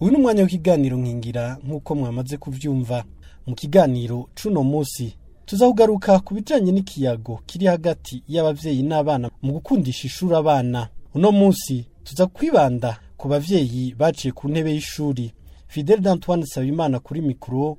uyu ni umwanya w'ikiganiro nkingira nk'uko mwamaze kubyumva mu kiganiro c'uno munsi tuzahugaruka ku bijanye n'ikiyago kiri hagati y'abavyeyi n'abana mu gukundisha ishuri abana uno munsi tuza kwibanda ku bavyeyi baciye ku ntebe y'ishuri fidel d'antoine nsabimana kuri mikoro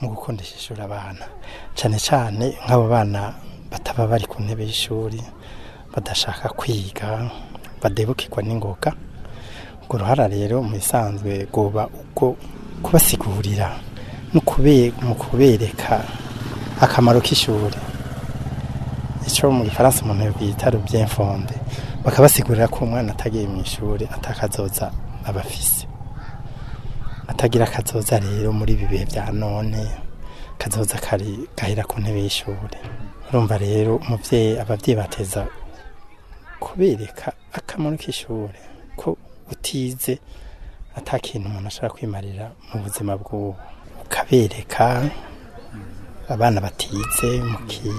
mu gukundisha ishuri abana cyane cyane nk'abo bana bataba bari ku ntebe y'ishuri badashaka kwiga badebukirwa n'ingoka urwo ruhara rero mu bisanzwe rwoba uko kubasigurira no mu kubereka akamaro k'ishuri icyo mu gifaransa umuntu bita by'imfombe bakabasigurira ko umwana atagiye mu ishuri atakazoza abafise atagira akazoza rero muri ibi bihe bya none kazoza gahera ku ntebe y'ishuri urumva rero umubyeyi ababyeyi bateza kubereka akamaro k'ishuri ko utize atakintu umuntu ashobora kwimarira mu buzima bw'ubu ukabereka abana batize mukiye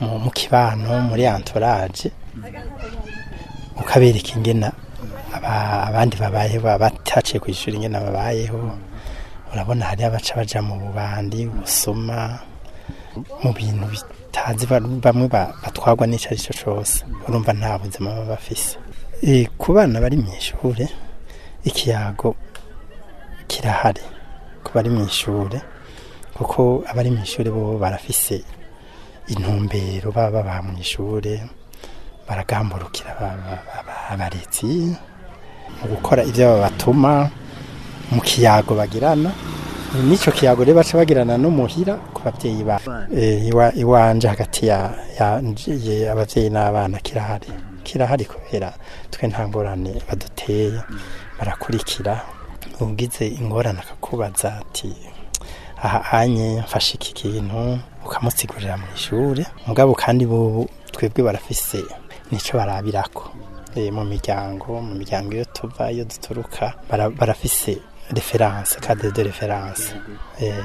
mu kibano muri antoraje ukabereka ingena abandi babaye bataciye ku ishuri ingena babayeho urabona hari abaca bajya mu bubandi busoma mu bintu bitazi bamwe batwagwa n'icyo ari cyo cyose urumva nta buzima baba bafise e, ku bana bari mu ishuri ikiyago kirahari ku bari mu ishuri kuko abari mu ishuri bo barafise intumbero baba ba mu ishuri baragamburukira abarezi mu gukora ibyo babatuma mu kiyago bagirana n'icyo kiyago rero baca bagirana n'umuhira ku babyeyi ba eh, iwanje hagati ya ababyeyi n'abana kirahari kirahari kubera twe nta ngorane baduteye barakurikira ugize ingorane akakubaza ati aha anye mfashe iki kintu ukamusigurira mu ishuri mugabo kandi bo twebwe barafise nicyo barabirako eh, mu miryango mu miryango iyo tuva iyo duturuka barafise referanse kade de referanse eh,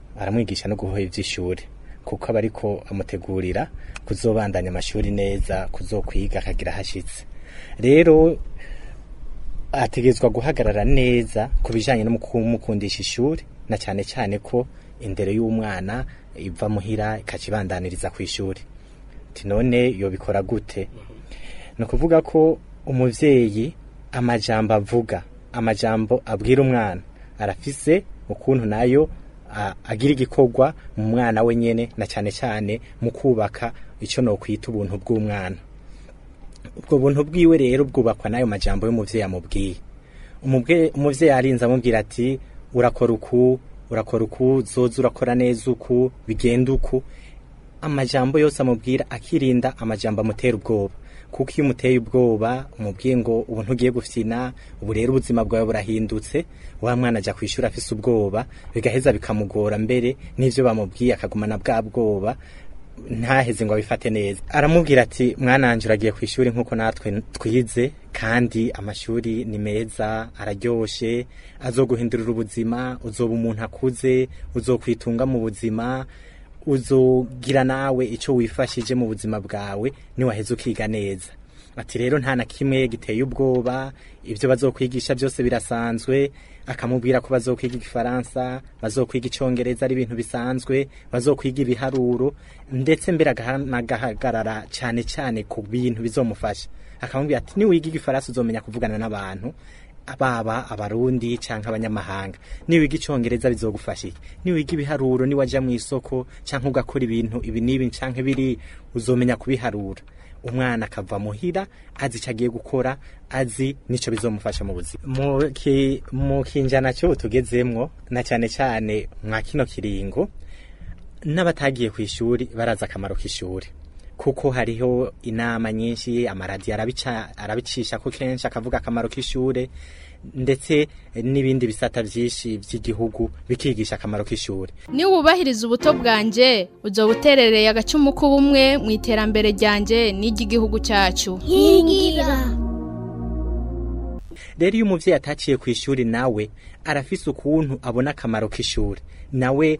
aramwigisha no guhoha iby'ishuri kuko aba ariko amutegurira kuzobandanya amashuri neza kuzokwiga akagira ahashyitse rero ategezwa guhagarara neza ku bijyanye no kumukundisha ishuri na cyane cyane ko indero y'umwana iva muhira ikakibandanyiriza ku ishuri none yobikora gute mm-hmm. ni ukuvuga ko umubyeyi amajambo avuga amajambo abwira umwana arafise ukuntu nayo agira igikorwa mu mwana we nyene na cyane cyane mu kubaka icyo nokwita ubuntu bw'umwana ubwo buntu bwiwe rero bwubakwa n'ayo majambo y'umubyeyi amubwiye umubyeyi arinze amubwira ati urakora uku urakora uku zoza urakora neza uku bigenda uku amajambo yose amubwira akirinda amajambo amutera ubwoba kuko iyo umuteye ubwoba umubwiye ngo ubu ntugiye gufyina ubu rero ubuzima bwawe burahindutse wa mwana ajya ku afise ubwoba bigaheza bikamugora mbere n'ibyo bamubwiye akagumana bwa bwoba ntaheze ngo abifate neza aramubwira ati mwananje agiye ku ishuri nk'uko natwe twize kandi amashuri ni meza araryoshe azoguhindurira ubuzima uzoba umuntu akuze uzokwitunga mu buzima uzogira nawe icyo wifashije mu buzima bwawe ntiwaheze ukiga neza ati rero nta na kimwe giteye ubwoba ibyo bazokwigisha byose birasanzwe akamubwira ko bazokwiga igifaransa bazokwiga icyongereza ari ibintu bisanzwe bazokwiga ibiharuro ndetse mbere agahagarara cyane cyane ku bintu bizomufasha akamubwira ati niwiga igifaransa uzomenya kuvugana n'abantu baba abarundi cyangwa abanyamahanga niwiga icyongereza bizogufasha iki niwiga ibiharuro niwajya mu isoko cyangwa ugakora ibintu ibi n'ibi cyangwa ibiri uzomenya kubiharura umwana akava muhira azi icyo agiye gukora azi nicyo bizomufasha mu buzima mu kinjana cyo tugezemwo na cyane cyane mwa kino kiringo n'abatagiye ku ishuri baraza akamaro k'ishuri kuko hariho inama nyinshi amaradiyo arabicisha ko kenshi akavuga akamaro k'ishure ndetse n'ibindi bisata byinshi by'igihugu bikigisha akamaro k'ishure Niwubahiriza ubuto bwanjye ujya buterereye agacumu k'ubumwe mu iterambere ryanjye n'iry'igihugu cyacu nkingira rero iyo umubyeyi ataciye ku ishuri nawe arafise ukuntu abona akamaro k'ishuri nawe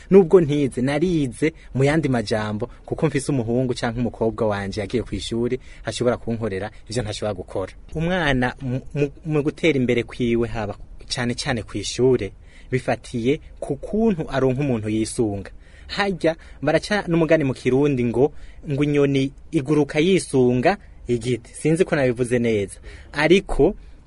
nubwo ntize narize mu yandi majambo kuko mfise umuhungu cyangwa umukobwa wanjye yagiye ku ishuri ashobora kunkorera ibyo ntashobora gukora umwana mu gutera imbere kwiwe haba cyane cyane ku ishuri bifatiye ku kuntu aronka umuntu yisunga hajya baraca n'umugani mu kirundi ngo ngo inyoni iguruka yisunga igiti sinzi ko nabivuze neza ariko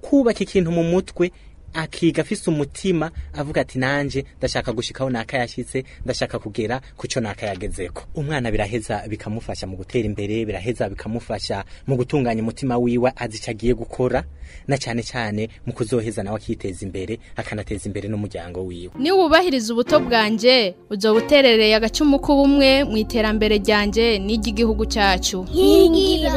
kubaka ikintu mu mutwe akiga afise umutima avuga ati nanje ndashaka gushikaho naka nakayashitse ndashaka kugera kuco yagezeko umwana biraheza bikamufasha mu gutera imbere biraheza bikamufasha mu gutunganya umutima wiwe azicagiye gukora na cyane cyane mu kuzoheza nawe akiteza imbere akanateza imbere n'umuryango wiwe ni wubahiriza ubuto bwanje uzobuterereye agacumu k'ubumwe mu iterambere ryanjye n'iry'igihugu cyacu nkingira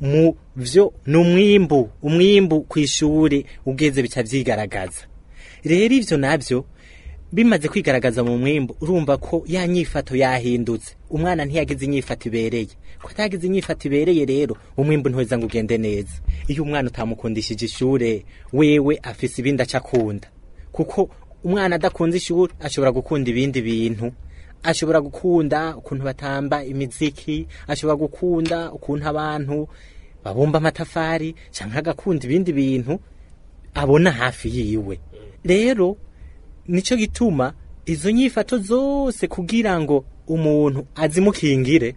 mu byo ni umwimbu umwimbu ku ishuri ubweze bica byigaragaza rero ibyo nabyo bimaze kwigaragaza mu mwimbo urumva ko ya nyifato yahindutse umwana ntiyagize inyifato ibereye ko atagize inyifato ibereye rero umwimbo ntuweza ngo ugende neza iyo umwana utamukundishije ishure wewe afise ibindi aca akunda kuko umwana adakunze ishuri ashobora gukunda ibindi bintu ashobora gukunda ukuntu batamba imiziki ashobora gukunda ukuntu abantu babumba amatafari cyangwa agakunda ibindi bintu abona hafi yiwe rero nicyo gituma izo nyifato zose kugira ngo umuntu azimukingire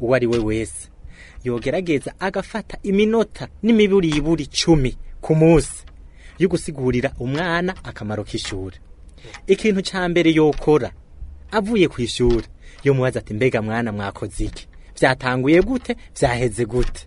uwo ari we wese yogerageza agafata iminota n'imiburiburi icumi ku munsi yo gusigurira umwana akamaro k'ishuri ikintu cya mbere yokora avuye ku ishuri yo mubaza ati mbega mwana mwakoze iki byatanguye gute byaheze gute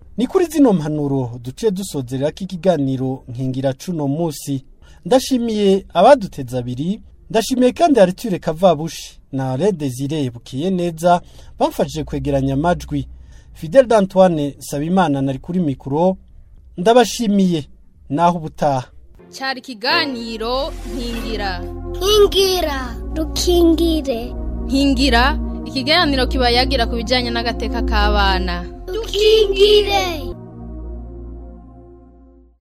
ni kuri zino mpanuro duciye dusozerera ko ikiganiro nkingira cuno munsi ndashimiye abaduteze abiri ndashimiye kandi hariture kavabushi na Red zire bukiye neza bamfashije kwegeranya amajwi Fidel d'Antoine Sabimana nari kuri mikoro ndabashimiye naho ubutaha cyari ikiganiro nkingira nkingira dukingire nkingira ikiganiro kiba yagira ku bijyanye n'agateka k'abana dukingire